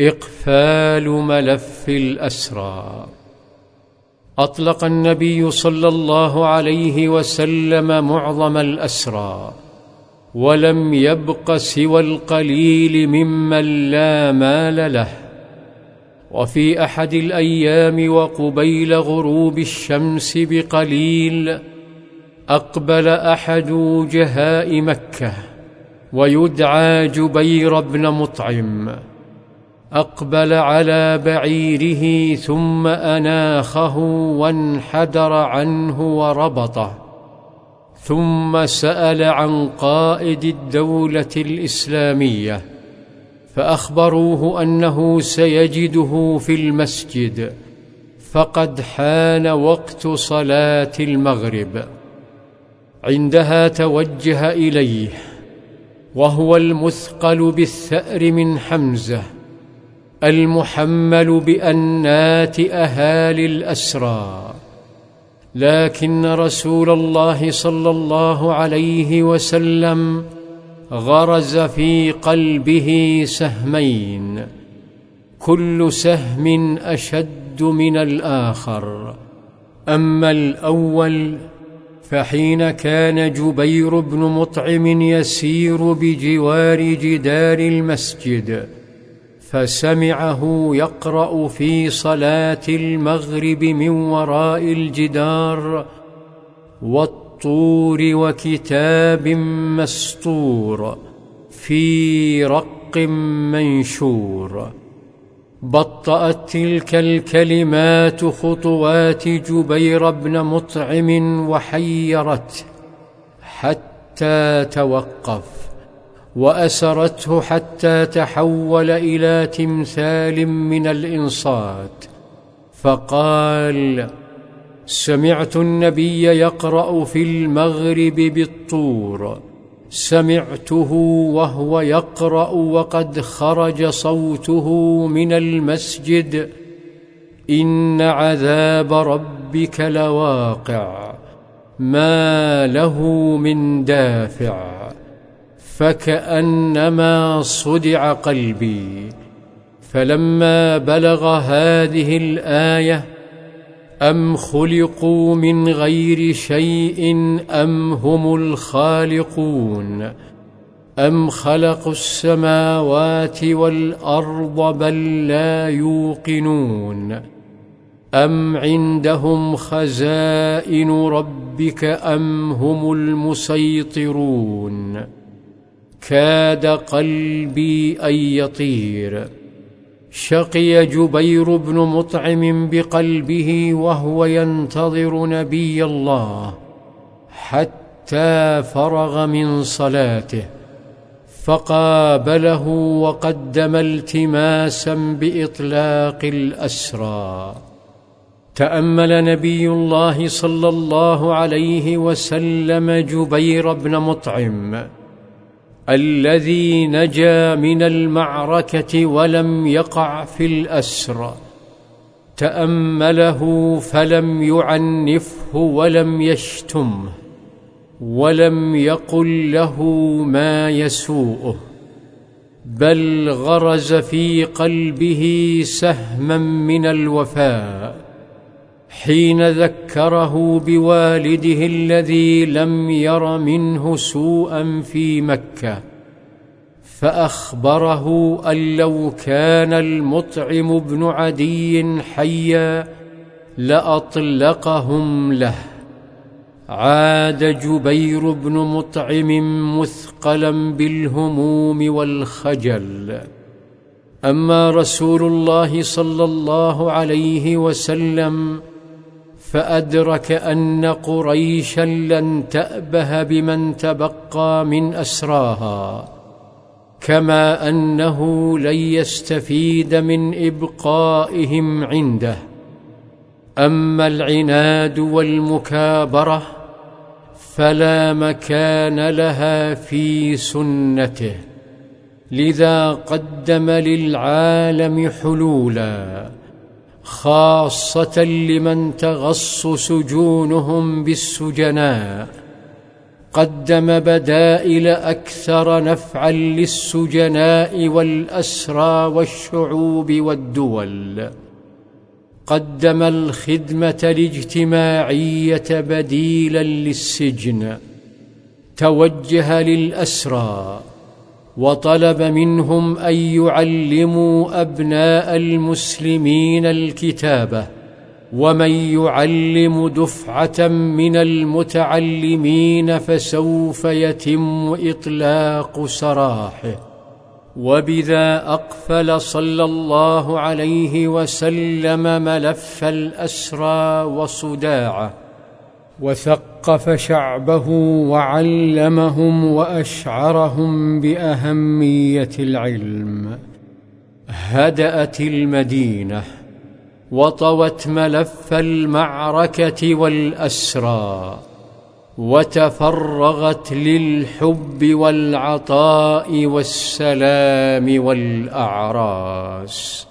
إقفال ملف الأسرى. أطلق النبي صلى الله عليه وسلم معظم الأسرى ولم يبق سوى القليل ممن لا مال له. وفي أحد الأيام وقبيل غروب الشمس بقليل أقبل أحد وجهاء مكة ويدعى جبير بن مطعم. أقبل على بعيره ثم أناخه وانحدر عنه وربطه ثم سأل عن قائد الدولة الإسلامية فأخبروه أنه سيجده في المسجد فقد حان وقت صلاة المغرب عندها توجه إليه وهو المثقل بالثأر من حمزة. المحمل بأنات أهالي الأسرى. لكن رسول الله صلى الله عليه وسلم غرز في قلبه سهمين. كل سهم أشد من الآخر. أما الأول فحين كان جبير بن مطعم يسير بجوار جدار المسجد فسمعه يقرأ في صلاة المغرب من وراء الجدار والطور وكتاب مسطور في رق منشور. بطأت تلك الكلمات خطوات جبير بن مطعم وحيرته حتى توقف. وأسرته حتى تحول إلى تمثال من الإنصات. فقال سمعت النبي يقرأ في المغرب بالطور. سمعته وهو يقرأ وقد خرج صوته من المسجد. إن عذاب ربك لواقع. ما له من دافع. فكأنما صدع قلبي فلما بلغ هذه الآية أم خلقوا من غير شيء أم هم الخالقون؟ أم خلقوا السماوات والأرض بل لا يوقنون؟ أم عندهم خزائن ربك أم هم المسيطرون؟ كاد قلبي أن يطير. شقي جبير بن مطعم بقلبه وهو ينتظر نبي الله حتى فرغ من صلاته فقابله وقدم التماسا بإطلاق الأسرى. تأمل نبي الله صلى الله عليه وسلم جبير بن مطعم الذي نجا من المعركة ولم يقع في الأسر تأمله فلم يعنفه ولم يشتمه ولم يقل له ما يسوءه بل غرز في قلبه سهما من الوفاء. حين ذكره بوالده الذي لم ير منه سوءا في مكة فأخبره أن لو كان المطعم بن عدي حيا لأطلقهم له. عاد جبير بن مطعم مثقلا بالهموم والخجل. أما رسول الله صلى الله عليه وسلم فأدرك أن قريشا لن تأبه بمن تبقى من أسراها كما أنه لن يستفيد من إبقائهم عنده. أما العناد والمكابرة فلا مكان لها في سنته لذا قدم للعالم حلولاً. خاصة لمن تغص سجونهم بالسجناء. قدم بدائل أكثر نفعا للسجناء والأسرى والشعوب والدول. قدم الخدمة الاجتماعية بديلا للسجن. توجه للأسرى. وطلب منهم أن يعلموا أبناء المسلمين الكتابه ومن يعلم دفعة من المتعلمين فسوف يتم إطلاق سراحه. وبذا أقفل صلى الله عليه وسلم ملف الأسرى وصداعه. وثقف شعبه وعلمهم وأشعرهم بأهمية العلم. هدأت المدينة وطوت ملف المعركة والأسرى وتفرغت للحب والعطاء والسلام والأعراس.